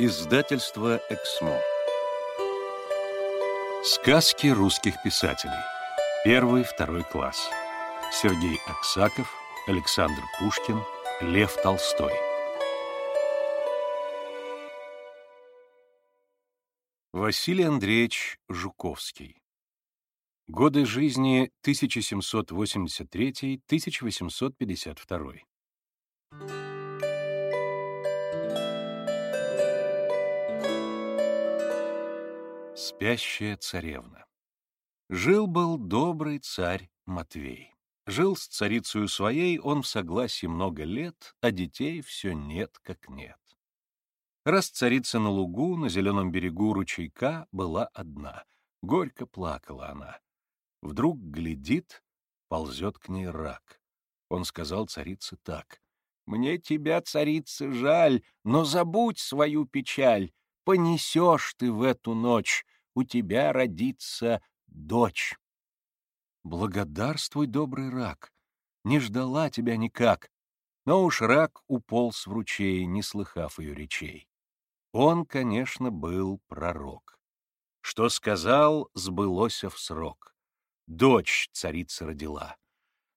Издательство «Эксмо». Сказки русских писателей. Первый, второй класс. Сергей Аксаков, Александр Пушкин, Лев Толстой. Василий Андреевич Жуковский. Годы жизни 1783-1852. Спящая царевна. Жил-был добрый царь Матвей. Жил с царицею своей он в согласии много лет, а детей все нет как нет. Раз царица на лугу, на зеленом берегу ручейка, была одна. Горько плакала она. Вдруг глядит, ползет к ней рак. Он сказал царице так. «Мне тебя, царица, жаль, но забудь свою печаль понесешь ты в эту ночь, у тебя родится дочь. Благодарствуй, добрый рак, не ждала тебя никак, но уж рак уполз в ручей, не слыхав ее речей. Он, конечно, был пророк. Что сказал, сбылося в срок. Дочь царица родила.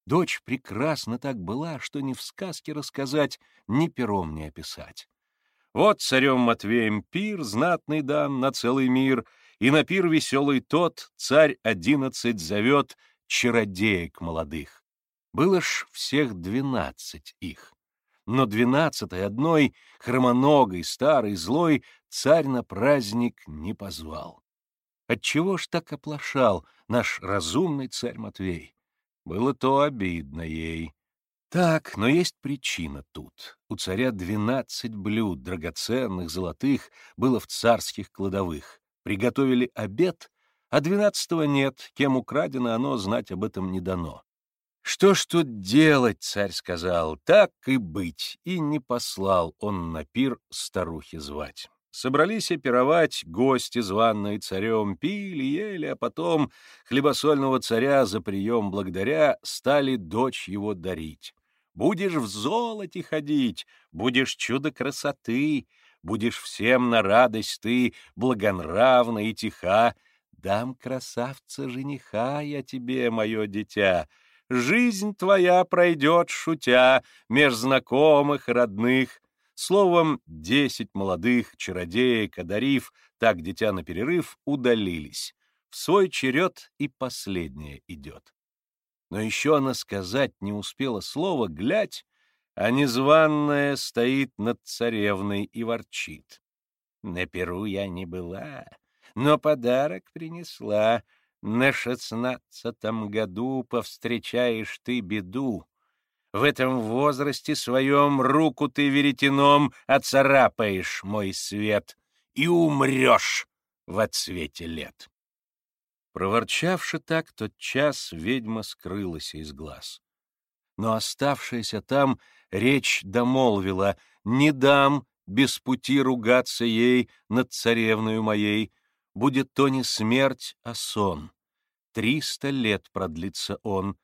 Дочь прекрасна так была, что ни в сказке рассказать, ни пером не описать. Вот царем Матвеем пир знатный дан на целый мир, и на пир веселый тот царь одиннадцать зовет чародеек молодых. Было ж всех двенадцать их. Но двенадцатой одной, хромоногой, старый, злой, царь на праздник не позвал. Отчего ж так оплошал наш разумный царь Матвей? Было то обидно ей. Так, но есть причина тут. У царя двенадцать блюд, драгоценных, золотых, было в царских кладовых. Приготовили обед, а двенадцатого нет, кем украдено оно, знать об этом не дано. «Что ж тут делать?» — царь сказал. «Так и быть». И не послал он на пир старухи звать. Собрались пировать гости, званные царем, пили, ели, а потом хлебосольного царя за прием благодаря стали дочь его дарить. Будешь в золоте ходить, будешь чудо красоты, будешь всем на радость ты, благонравна и тиха. Дам красавца жениха я тебе, мое дитя. Жизнь твоя пройдет, шутя, меж знакомых родных. Словом, десять молодых чародеек, одарив, так дитя на перерыв, удалились. В свой черед и последнее идет но еще она сказать не успела слова, глядь, а незваная стоит над царевной и ворчит. На перу я не была, но подарок принесла. На шестнадцатом году повстречаешь ты беду. В этом возрасте своем руку ты веретеном оцарапаешь, мой свет, и умрешь в отсвете лет. Проворчавши так, тот час ведьма скрылась из глаз. Но оставшаяся там речь домолвила «Не дам без пути ругаться ей над царевною моей, будет то не смерть, а сон. Триста лет продлится он,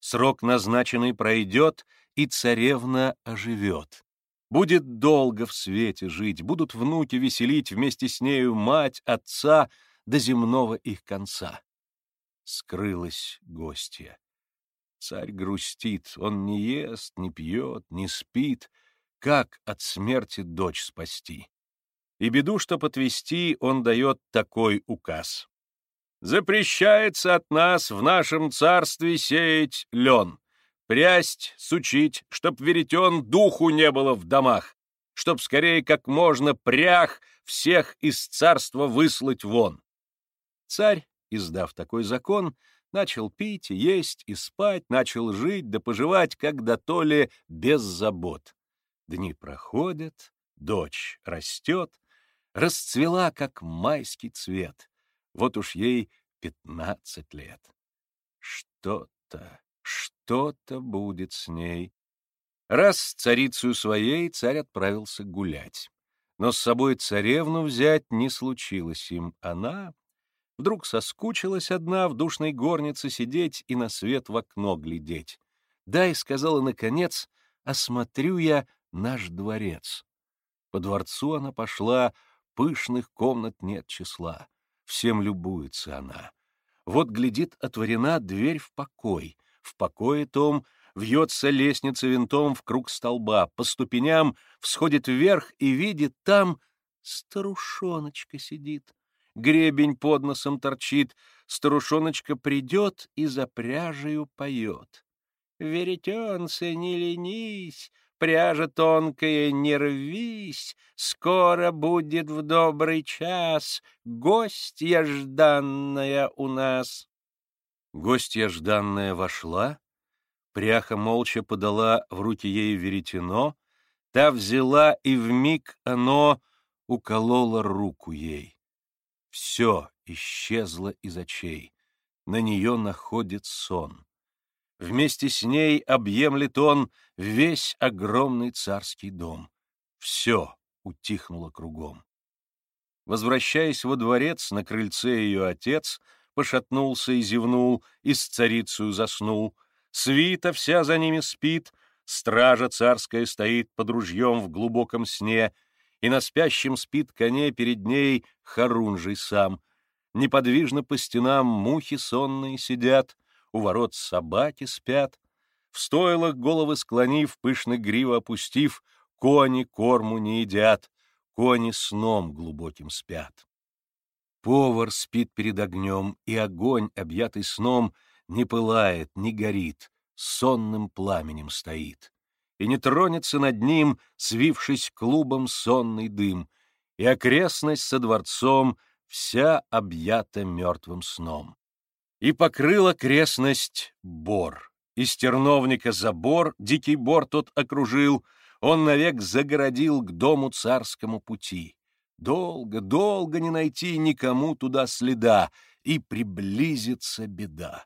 срок назначенный пройдет, и царевна оживет. Будет долго в свете жить, будут внуки веселить вместе с нею мать, отца — до земного их конца. Скрылась гостья. Царь грустит, он не ест, не пьет, не спит. Как от смерти дочь спасти? И беду, что отвести, он дает такой указ. Запрещается от нас в нашем царстве сеять лен, прясть, сучить, чтоб веретен духу не было в домах, чтоб скорее как можно прях всех из царства выслать вон. Царь, издав такой закон, начал пить, есть и спать, начал жить да поживать, как до то ли, без забот. Дни проходят, дочь растет, расцвела, как майский цвет. Вот уж ей пятнадцать лет. Что-то, что-то будет с ней. Раз царицу своей царь отправился гулять. Но с собой царевну взять не случилось им. Она Вдруг соскучилась одна в душной горнице сидеть и на свет в окно глядеть. «Дай», — сказала наконец, — «осмотрю я наш дворец». По дворцу она пошла, пышных комнат нет числа. Всем любуется она. Вот глядит отворена дверь в покой. В покое том вьется лестница винтом в круг столба, по ступеням всходит вверх и видит там старушоночка сидит. Гребень под носом торчит, старушоночка придет и за пряжею поет. Веретенце, не ленись, пряжа тонкая, не рвись, скоро будет в добрый час гостья жданная у нас. Гостья жданная вошла, пряха молча подала в руки ей веретено, та взяла, и вмиг оно укололо руку ей. Все исчезло из очей, на нее находит сон. Вместе с ней объемлет он весь огромный царский дом. Все утихнуло кругом. Возвращаясь во дворец, на крыльце ее отец пошатнулся и зевнул, и с царицею заснул. Свита вся за ними спит, стража царская стоит под ружьем в глубоком сне, и на спящем спит коне перед ней Харунжий сам. Неподвижно по стенам мухи сонные сидят, у ворот собаки спят, в стойлах головы склонив, пышно гриво опустив, кони корму не едят, кони сном глубоким спят. Повар спит перед огнем, и огонь, объятый сном, не пылает, не горит, сонным пламенем стоит. И не тронется над ним, свившись клубом, сонный дым, и окрестность со дворцом вся объята мертвым сном и покрыла крестность бор. Из терновника забор дикий бор тот окружил, он навек загородил к дому царскому пути. Долго, долго не найти никому туда следа, и приблизится беда.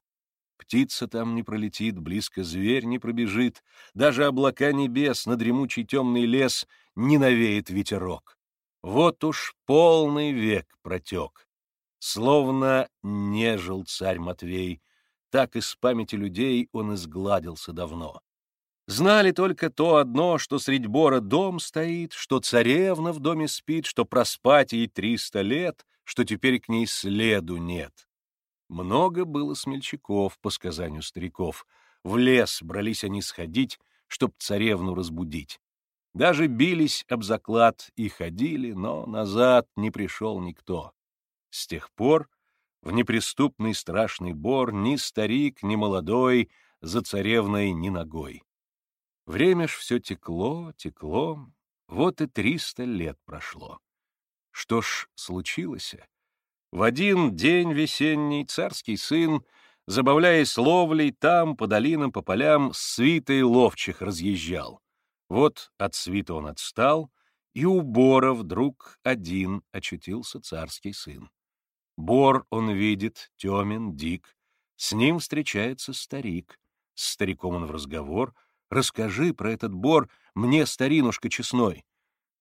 Птица там не пролетит, близко зверь не пробежит, даже облака небес на дремучий темный лес не навеет ветерок. Вот уж полный век протек. Словно не жил царь Матвей, так из памяти людей он изгладился давно. Знали только то одно, что средь бора дом стоит, что царевна в доме спит, что проспать ей триста лет, что теперь к ней следу нет. Много было смельчаков, по сказанию стариков. В лес брались они сходить, чтоб царевну разбудить. Даже бились об заклад и ходили, но назад не пришел никто. С тех пор в неприступный страшный бор ни старик, ни молодой за царевной ни ногой. Время ж все текло, текло, вот и триста лет прошло. Что ж случилось? В один день весенний царский сын, забавляясь ловлей, там, по долинам, по полям, с свитой ловчих разъезжал. Вот от свита он отстал, и у бора вдруг один очутился царский сын. Бор он видит, темен, дик. С ним встречается старик. С стариком он в разговор. «Расскажи про этот бор мне, старинушка честной».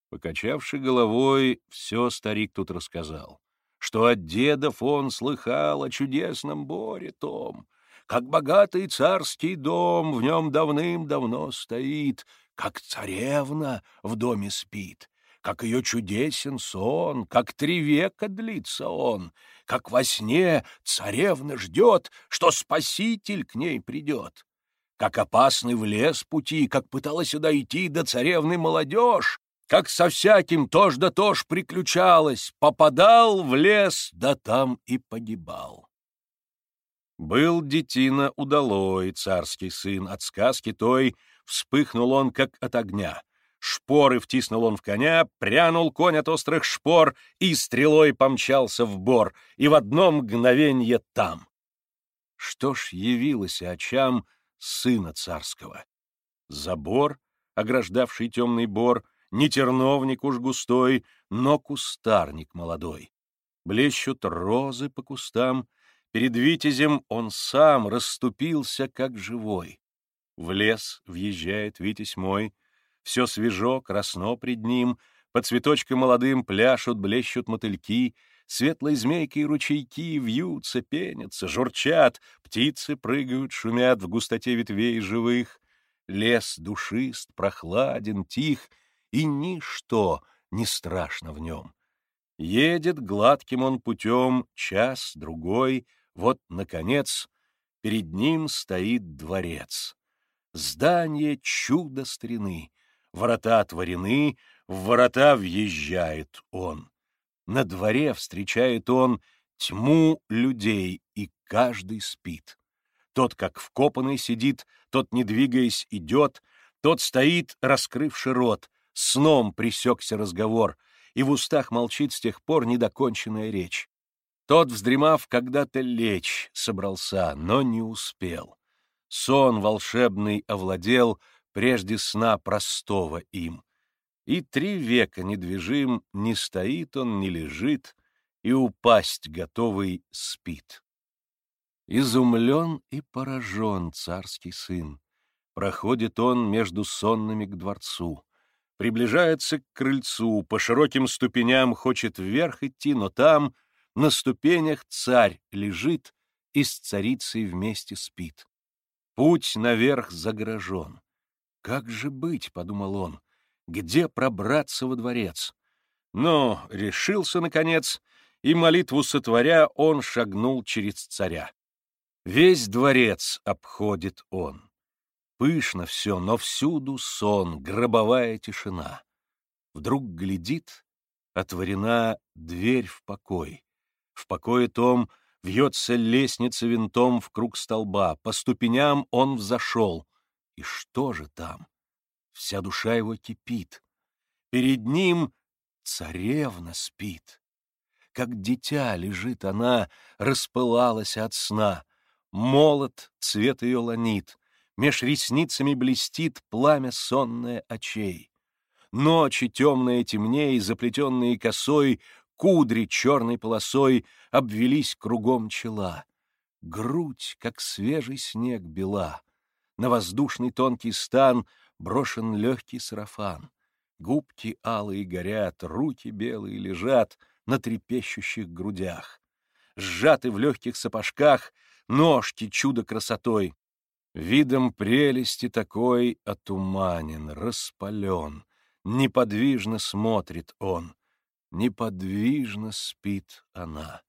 Покачавши головой, все старик тут рассказал. Что от дедов он слыхал о чудесном боре том, как богатый царский дом в нем давным-давно стоит, как царевна в доме спит, как ее чудесен сон, как три века длится он, как во сне царевна ждет, что спаситель к ней придет. Как опасный в лес пути, как пыталась сюда идти до царевны молодежь, как со всяким тож да тож приключалась, попадал в лес, да там и погибал. Был детина удалой, царский сын, от сказки той вспыхнул он, как от огня. Шпоры втиснул он в коня, прянул конь от острых шпор и стрелой помчался в бор, и в одно мгновенье там. Что ж явилось очам сына царского? Забор, ограждавший темный бор, не терновник уж густой, но кустарник молодой. Блещут розы по кустам, перед витязем он сам расступился, как живой. В лес въезжает витязь мой — все свежо, красно пред ним, по цветочкам молодым пляшут, блещут мотыльки, светлой змейкой ручейки вьются, пенятся, журчат, птицы прыгают, шумят в густоте ветвей живых. Лес душист, прохладен, тих, и ничто не страшно в нем. Едет гладким он путем час, другой, вот, наконец, перед ним стоит дворец. Здание чудо старины, ворота отворены, в ворота въезжает он. На дворе встречает он тьму людей, и каждый спит. Тот, как вкопанный, сидит, тот, не двигаясь, идет, тот стоит, раскрывший рот, сном присекся разговор, и в устах молчит с тех пор недоконченная речь. Тот, вздремав, когда-то лечь собрался, но не успел. Сон волшебный овладел прежде сна простого им. И три века недвижим, не стоит он, не лежит, и упасть готовый спит. Изумлен и поражен царский сын. Проходит он между сонными к дворцу. Приближается к крыльцу, по широким ступеням хочет вверх идти, но там, на ступенях, царь лежит и с царицей вместе спит. Путь наверх загражен. «Как же быть?» — подумал он. «Где пробраться во дворец?» Но решился, наконец, и, молитву сотворя, он шагнул через царя. Весь дворец обходит он. Пышно все, но всюду сон, гробовая тишина. Вдруг глядит, отворена дверь в покой. В покое том вьется лестница винтом в круг столба, по ступеням он взошел. И что же там? Вся душа его кипит. Перед ним царевна спит. Как дитя лежит она, распылалась от сна. Молот цвет ее ланит, меж ресницами блестит пламя сонное очей. Ночи темные темней, заплетенные косой, кудри черной полосой обвелись кругом чела. Грудь, как свежий снег, бела. На воздушный тонкий стан брошен легкий сарафан. Губки алые горят, руки белые лежат на трепещущих грудях. Сжаты в легких сапожках — ножки чудо красотой. Видом прелести такой отуманен, распален, неподвижно смотрит он, неподвижно спит она.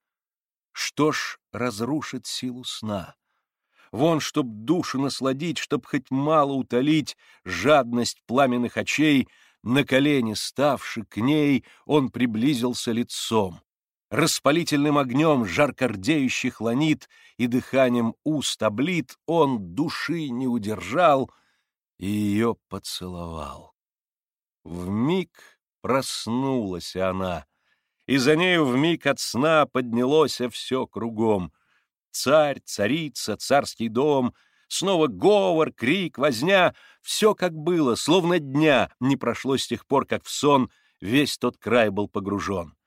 Что ж разрушит силу сна? Вон, чтоб душу насладить, чтоб хоть мало утолить жадность пламенных очей, на колени ставши к ней, он приблизился лицом распалительным огнем жаркордеющих ланит и дыханием уст облит, он души не удержал и ее поцеловал. В миг проснулась она, и за нею в миг от сна поднялось все кругом. Царь, царица, царский дом, снова говор, крик, возня — все как было, словно дня не прошло с тех пор, как в сон весь тот край был погружен.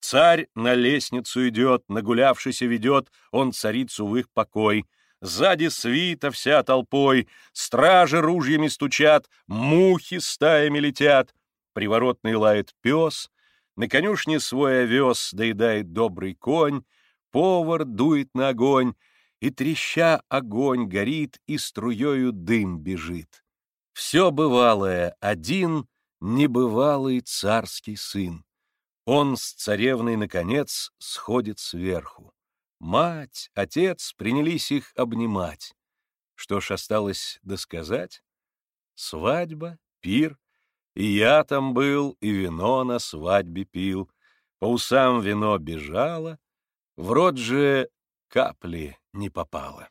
Царь на лестницу идет, нагулявшийся ведет он царицу в их покой. Сзади свита вся толпой, стражи ружьями стучат, мухи стаями летят. Приворотный лает пес, на конюшне свой овес доедает добрый конь, повар дует на огонь, и треща огонь горит, и струею дым бежит. Все бывалое один небывалый царский сын. Он с царевной, наконец, сходит сверху. Мать, отец принялись их обнимать. Что ж осталось досказать? Свадьба, пир, и я там был, и вино на свадьбе пил. По усам вино бежало, в рот же капли не попало.